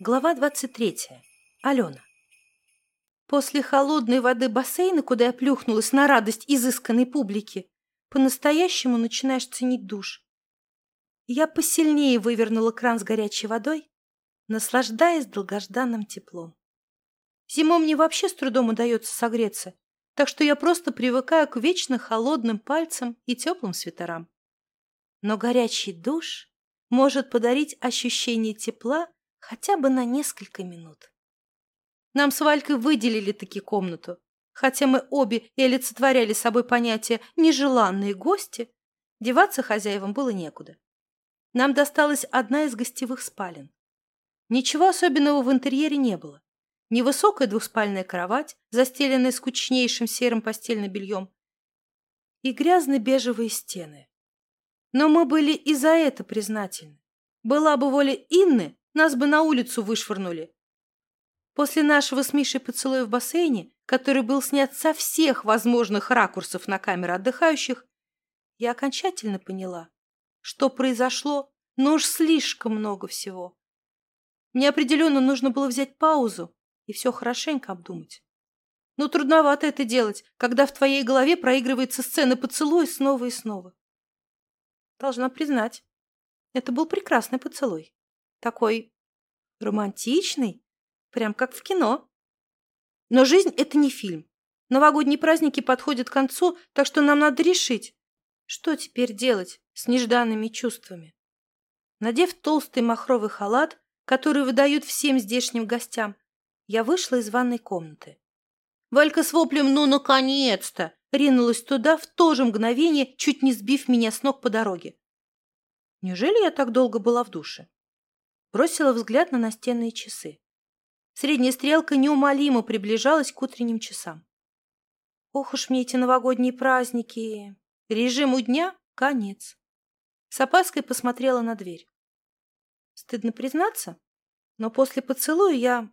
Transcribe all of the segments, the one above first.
Глава 23. Алена. После холодной воды бассейна, куда я плюхнулась на радость изысканной публики, по-настоящему начинаешь ценить душ. Я посильнее вывернула кран с горячей водой, наслаждаясь долгожданным теплом. Зимой мне вообще с трудом удается согреться, так что я просто привыкаю к вечно холодным пальцам и теплым свитерам. Но горячий душ может подарить ощущение тепла хотя бы на несколько минут. Нам с Валькой выделили таки комнату. Хотя мы обе и олицетворяли собой понятие «нежеланные гости», деваться хозяевам было некуда. Нам досталась одна из гостевых спален. Ничего особенного в интерьере не было. Невысокая двухспальная кровать, застеленная скучнейшим серым постельным бельем, и грязно-бежевые стены. Но мы были и за это признательны. Была бы воля Инны, нас бы на улицу вышвырнули. После нашего с Мишей поцелуя в бассейне, который был снят со всех возможных ракурсов на камеры отдыхающих, я окончательно поняла, что произошло, но уж слишком много всего. Мне определенно нужно было взять паузу и все хорошенько обдумать. Но трудновато это делать, когда в твоей голове проигрывается сцена поцелуя снова и снова. Должна признать, это был прекрасный поцелуй. Такой романтичный, прям как в кино. Но жизнь – это не фильм. Новогодние праздники подходят к концу, так что нам надо решить, что теперь делать с нежданными чувствами. Надев толстый махровый халат, который выдают всем здешним гостям, я вышла из ванной комнаты. Валька с воплем «Ну, наконец-то!» ринулась туда в то же мгновение, чуть не сбив меня с ног по дороге. Неужели я так долго была в душе? Бросила взгляд на настенные часы. Средняя стрелка неумолимо приближалась к утренним часам. Ох уж мне эти новогодние праздники! Режиму дня — конец. С опаской посмотрела на дверь. Стыдно признаться, но после поцелуя я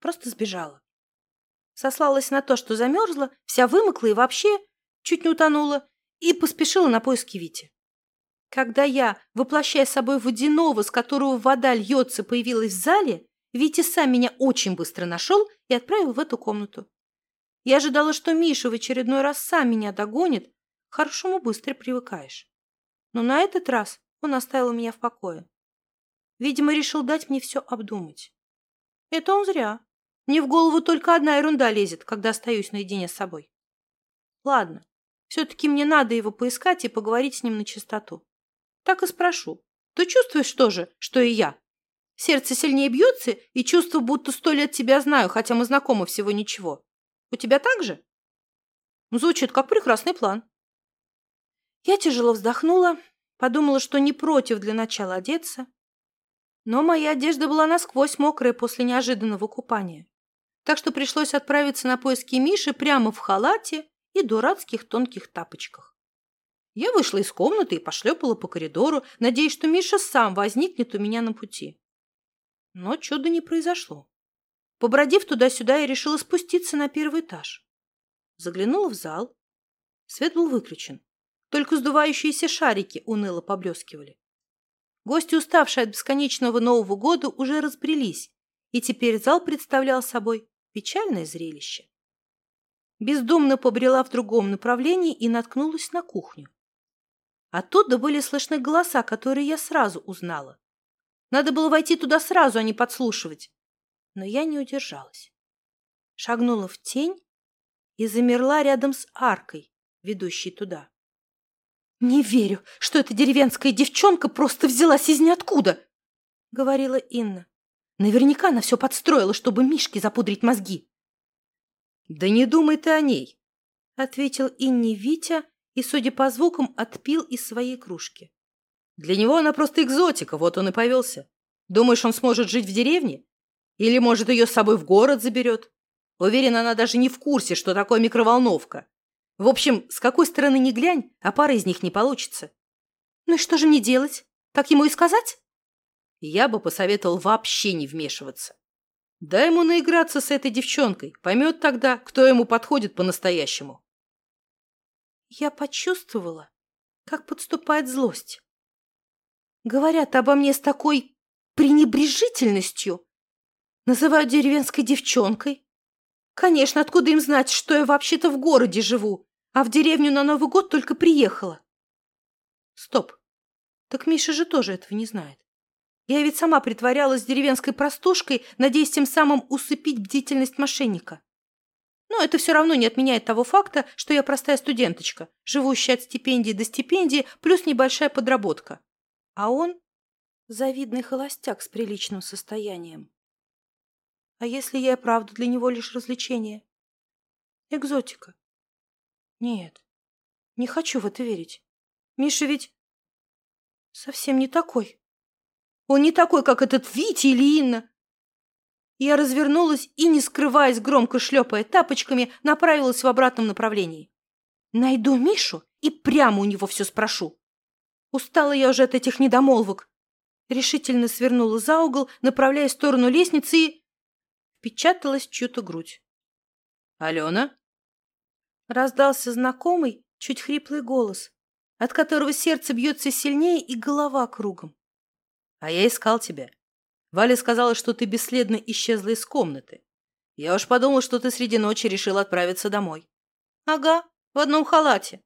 просто сбежала. Сослалась на то, что замерзла, вся вымокла и вообще чуть не утонула, и поспешила на поиски Вити. Когда я, воплощая собой водяного, с которого вода льется, появилась в зале, Витя сам меня очень быстро нашел и отправил в эту комнату. Я ожидала, что Миша в очередной раз сам меня догонит. К хорошему быстро привыкаешь. Но на этот раз он оставил меня в покое. Видимо, решил дать мне все обдумать. Это он зря. Мне в голову только одна ерунда лезет, когда остаюсь наедине с собой. Ладно, все-таки мне надо его поискать и поговорить с ним на чистоту. Так и спрошу. Ты чувствуешь то же, что и я? Сердце сильнее бьется, и чувство, будто сто лет тебя знаю, хотя мы знакомы всего ничего. У тебя так же? Звучит как прекрасный план. Я тяжело вздохнула, подумала, что не против для начала одеться. Но моя одежда была насквозь мокрая после неожиданного купания. Так что пришлось отправиться на поиски Миши прямо в халате и дурацких тонких тапочках. Я вышла из комнаты и пошлепала по коридору, надеясь, что Миша сам возникнет у меня на пути. Но чуда не произошло. Побродив туда-сюда, я решила спуститься на первый этаж. Заглянула в зал. Свет был выключен. Только сдувающиеся шарики уныло поблескивали. Гости, уставшие от бесконечного Нового года, уже разбрелись, и теперь зал представлял собой печальное зрелище. Бездумно побрела в другом направлении и наткнулась на кухню. Оттуда были слышны голоса, которые я сразу узнала. Надо было войти туда сразу, а не подслушивать. Но я не удержалась. Шагнула в тень и замерла рядом с аркой, ведущей туда. «Не верю, что эта деревенская девчонка просто взялась из ниоткуда!» — говорила Инна. «Наверняка она все подстроила, чтобы Мишке запудрить мозги». «Да не думай ты о ней!» — ответил Инне Витя и, судя по звукам, отпил из своей кружки. Для него она просто экзотика, вот он и повелся. Думаешь, он сможет жить в деревне? Или, может, ее с собой в город заберет? Уверена, она даже не в курсе, что такое микроволновка. В общем, с какой стороны ни глянь, а пара из них не получится. Ну и что же мне делать? Так ему и сказать? Я бы посоветовал вообще не вмешиваться. Дай ему наиграться с этой девчонкой, поймет тогда, кто ему подходит по-настоящему. Я почувствовала, как подступает злость. Говорят обо мне с такой пренебрежительностью, Называют деревенской девчонкой. Конечно, откуда им знать, что я вообще-то в городе живу, а в деревню на Новый год только приехала? Стоп. Так Миша же тоже этого не знает. Я ведь сама притворялась деревенской простушкой, надеясь тем самым усыпить бдительность мошенника. Но это все равно не отменяет того факта, что я простая студенточка, живущая от стипендии до стипендии, плюс небольшая подработка. А он – завидный холостяк с приличным состоянием. А если я и правда для него лишь развлечение? Экзотика. Нет, не хочу в это верить. Миша ведь совсем не такой. Он не такой, как этот Витя или Инна. Я развернулась и, не скрываясь, громко шлепая тапочками, направилась в обратном направлении. Найду Мишу и прямо у него все спрошу. Устала я уже от этих недомолвок. Решительно свернула за угол, направляясь в сторону лестницы и... Впечаталась в чью-то грудь. «Алена?» Раздался знакомый, чуть хриплый голос, от которого сердце бьется сильнее и голова кругом. А я искал тебя. Валя сказала, что ты бесследно исчезла из комнаты. Я уж подумал, что ты среди ночи решил отправиться домой. Ага, в одном халате.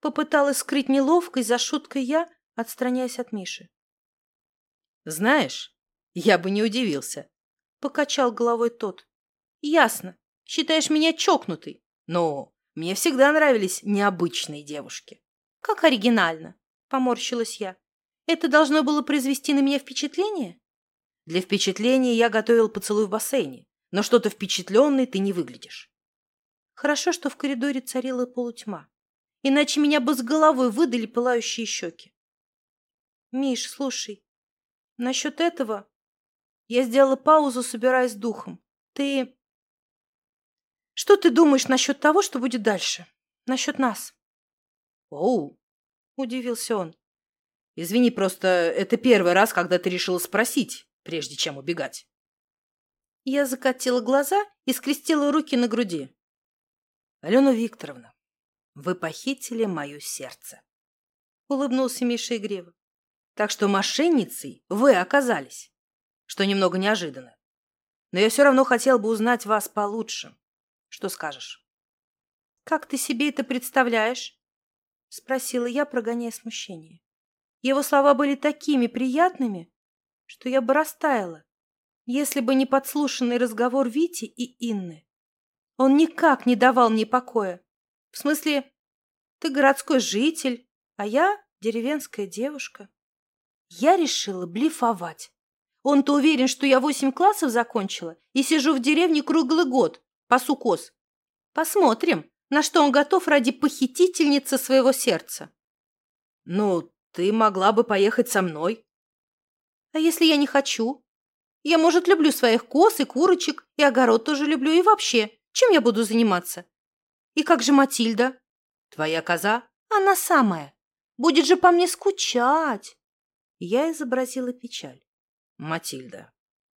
Попыталась скрыть неловкость за шуткой я, отстраняясь от Миши. Знаешь, я бы не удивился. Покачал головой тот. Ясно. Считаешь меня чокнутой? Но мне всегда нравились необычные девушки. Как оригинально, поморщилась я. Это должно было произвести на меня впечатление? Для впечатления я готовил поцелуй в бассейне, но что-то впечатленный ты не выглядишь. Хорошо, что в коридоре царила полутьма, иначе меня бы с головой выдали пылающие щеки. Миш, слушай, насчет этого я сделала паузу, собираясь духом. Ты... Что ты думаешь насчет того, что будет дальше? Насчет нас? Оу, удивился он. Извини, просто это первый раз, когда ты решила спросить, прежде чем убегать. Я закатила глаза и скрестила руки на груди. Алена Викторовна, вы похитили мое сердце. Улыбнулся Миша игриво. Так что мошенницей вы оказались, что немного неожиданно. Но я все равно хотел бы узнать вас получше. Что скажешь? Как ты себе это представляешь? Спросила я, прогоняя смущение. Его слова были такими приятными, что я бы растаяла, если бы не подслушанный разговор Вити и Инны. Он никак не давал мне покоя. В смысле, ты городской житель, а я деревенская девушка. Я решила блефовать. Он-то уверен, что я восемь классов закончила и сижу в деревне круглый год, пасу коз. Посмотрим, на что он готов ради похитительницы своего сердца. Ну, ты могла бы поехать со мной. А если я не хочу? Я, может, люблю своих коз и курочек, и огород тоже люблю, и вообще. Чем я буду заниматься? И как же Матильда? Твоя коза? Она самая. Будет же по мне скучать. Я изобразила печаль. Матильда.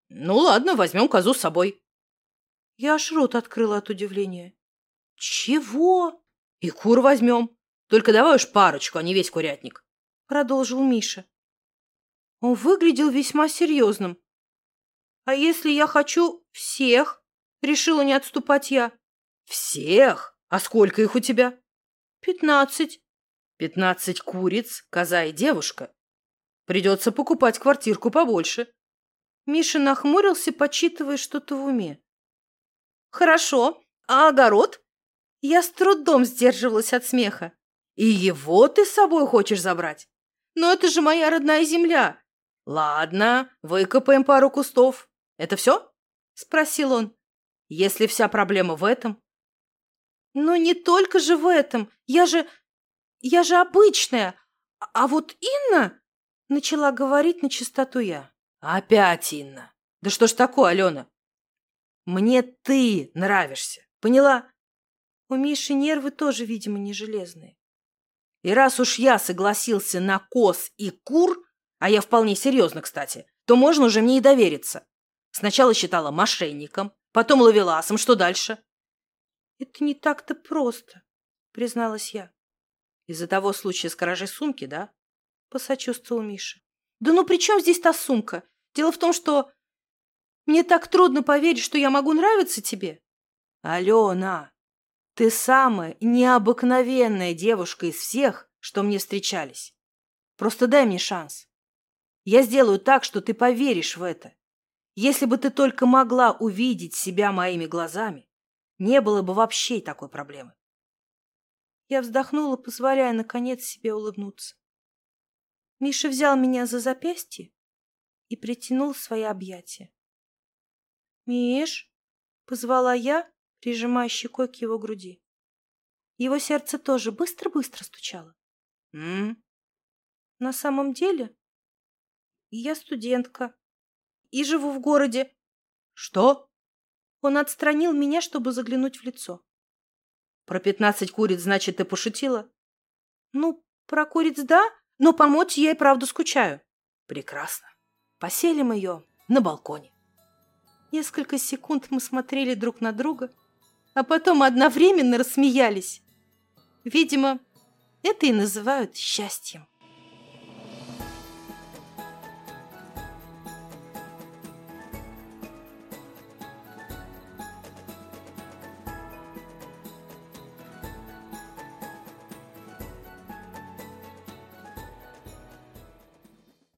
Ну ладно, возьмем козу с собой. Я аж рот открыла от удивления. Чего? И кур возьмем. Только давай уж парочку, а не весь курятник продолжил Миша. Он выглядел весьма серьезным. «А если я хочу всех?» — решила не отступать я. «Всех? А сколько их у тебя?» «Пятнадцать». «Пятнадцать куриц, коза и девушка. Придется покупать квартирку побольше». Миша нахмурился, почитывая что-то в уме. «Хорошо. А огород?» Я с трудом сдерживалась от смеха. «И его ты с собой хочешь забрать?» Но это же моя родная земля. Ладно, выкопаем пару кустов. Это все? Спросил он. Если вся проблема в этом. Но не только же в этом. Я же... Я же обычная. А вот Инна... Начала говорить на чистоту я. Опять Инна. Да что ж такое, Алена? Мне ты нравишься. Поняла? У Миши нервы тоже, видимо, не железные. И раз уж я согласился на коз и кур, а я вполне серьезно, кстати, то можно уже мне и довериться. Сначала считала мошенником, потом ловеласом, что дальше? Это не так-то просто, призналась я. Из-за того случая с кражей сумки, да? Посочувствовал Миша. Да ну при чем здесь та сумка? Дело в том, что... Мне так трудно поверить, что я могу нравиться тебе. Алена, ты самая необыкновенная девушка из всех, что мне встречались. Просто дай мне шанс. Я сделаю так, что ты поверишь в это. Если бы ты только могла увидеть себя моими глазами, не было бы вообще такой проблемы. Я вздохнула, позволяя, наконец, себе улыбнуться. Миша взял меня за запястье и притянул в свои объятия. «Миш!» — позвала я, прижимая щекой к его груди. Его сердце тоже быстро-быстро стучало. «М?», «На самом деле я студентка и живу в городе». «Что?» Он отстранил меня, чтобы заглянуть в лицо. «Про пятнадцать куриц, значит, ты пошутила?» «Ну, про куриц да, но по моте я и правда скучаю». «Прекрасно. Поселим ее на балконе». Несколько секунд мы смотрели друг на друга, а потом одновременно рассмеялись. Видимо, это и называют счастьем.